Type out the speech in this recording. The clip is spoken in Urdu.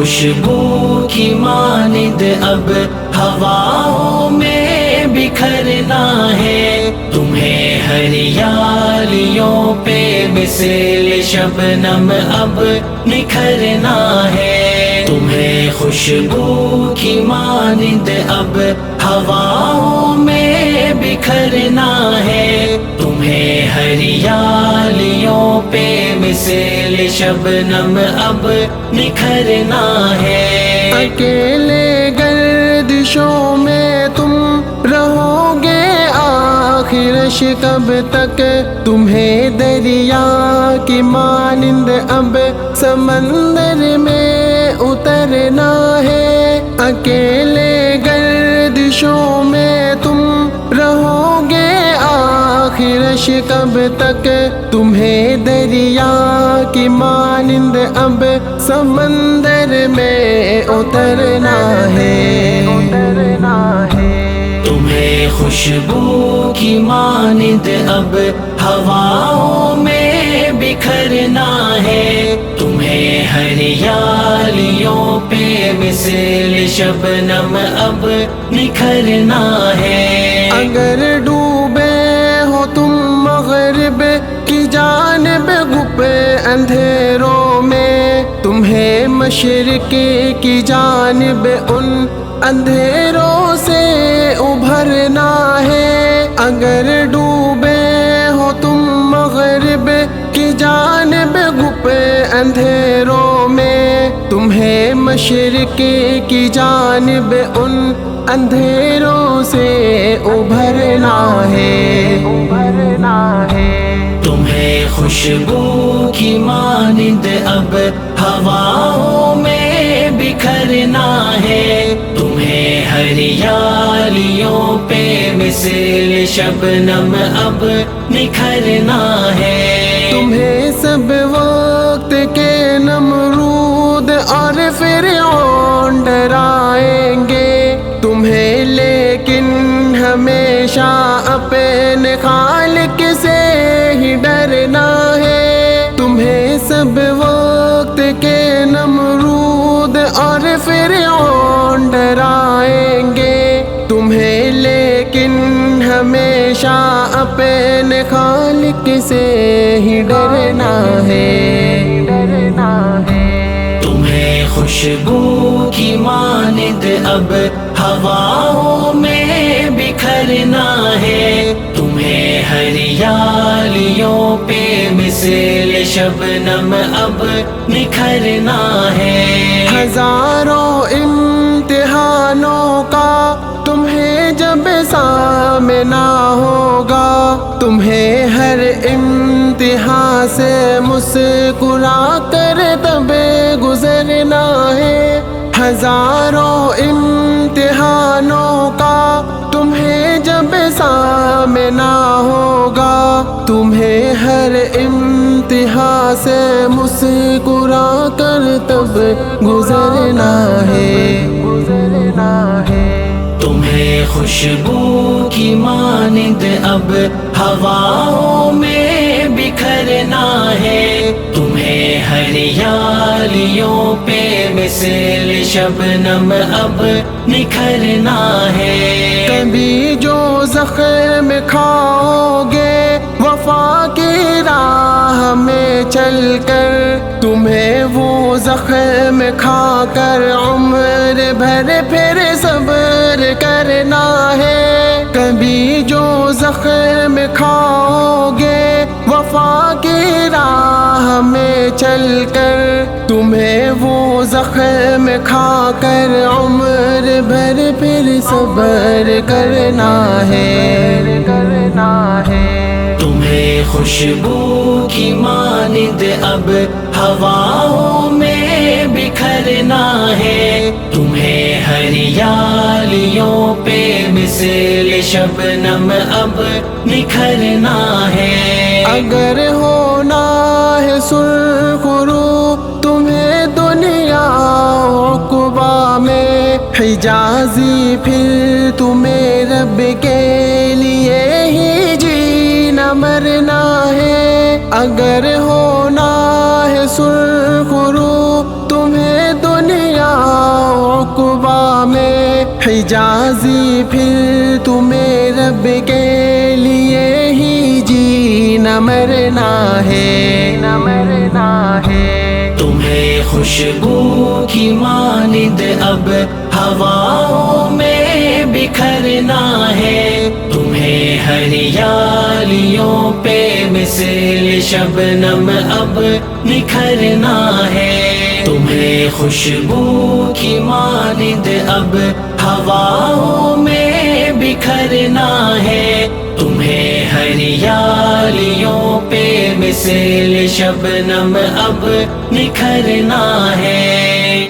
خوشبو کی مانند اب ہواؤں میں بکھرنا ہے۔ تمہیں ہریالیوں پہ مثل شبنم اب نکھرنا ہے۔ تمہیں خوشبو کی مانند اب ہواؤں میں بکھرنا ہے۔ تمہیں ہریالیوں پہ مثل شبنم اب نکھرنا ہے۔ اکیلے گردشوں میں تم رہو گے آخرش کب تک۔ تمہیں دریا کی مانند اب سمندر میں اترنا ہے۔ اکیلے آخرش کب تک تمہیں دریا کی مانند اب سمندر میں اترنا ہے؟ اترنا ہے تمہیں خوشبو کی مانند اب ہواؤں میں بکھرنا ہے۔ تمہیں ہریالیوں پہ مثل شبنم اب نکھرنا ہے۔ اگر ڈوبے اندھیروں میں تمہیں مشرق کی جانب ان اندھیروں سے ابھرنا ہے۔ اگر ڈوبے ہو تم مغرب کی جانب گپے اندھیروں میں تمہیں مشرق کی جانب ان اندھیروں سے ابھرنا ہے۔ ابھرنا ہے۔ تمہیں خوشبو مانند اب ہواؤں میں بکھرنا ہے۔ تمہیں ہریالیوں پہ مثل شبنم اب نکھرنا ہے۔ تمہیں سب وقت کے نمرود اور پھر ڈرائیں گے۔ تمہیں لیکن ہمیشہ اپنے خالق ہمیشہ اپنے خالق سے ہی ڈرنا ہے ڈرنا ہے۔ تمہیں خوشبو کی مانند اب ہواؤں میں بکھرنا ہے۔ تمہیں ہریالیوں پہ مثل شبنم اب نکھرنا ہے۔ ہزاروں سے مسکرا کر تب گزرنا ہے۔ ہزاروں امتحانوں کا تمہیں جب سامنا ہوگا۔ تمہیں ہر امتحان سے مسکرا کر تب گزرنا ہے۔ خوشبو کی مانند اب ہواؤں میں بکھرنا ہے۔ تمہیں ہریالیوں پہ مثل شبنم اب نکھرنا ہے۔ کبھی جو زخم کھاؤ گے وفا کی راہ میں چل کر تمہیں وہ زخم کھا کر عمر بھر پھر صبر کرنا ہے۔ کبھی جو زخم کھاؤ گے وفا کی راہ میں چل کر تمہیں وہ زخم کھا کر عمر بھر پھر صبر کرنا ہے کرنا ہے۔ خوشبو کی مانند اب ہواؤں میں بکھرنا ہے۔ تمہیں ہریالیوں پہ مثل شبنم اب نکھرنا ہے۔ اگر ہونا ہے سرخرو تمہیں دنیا عقبا میں، حجازی پھر تمہیں رب کے لیے اگر ہونا ہے سرخرو، تمہیں دنیا کبا میں حجازی، پھر تمہیں رب کے لیے ہی جینا مرنا ہے نمرنا مرنا ہے۔ تمہیں خوشبو کی مانند اب ہواؤں میں بکھرنا ہے۔ تمہیں ہریالیوں پہ مثل شبنم اب نکھرنا ہے۔ تمہیں خوشبو کی مانند اب ہواؤں میں بکھرنا ہے۔ تمہیں ہریالیوں پہ مثل شبنم اب نکھرنا ہے۔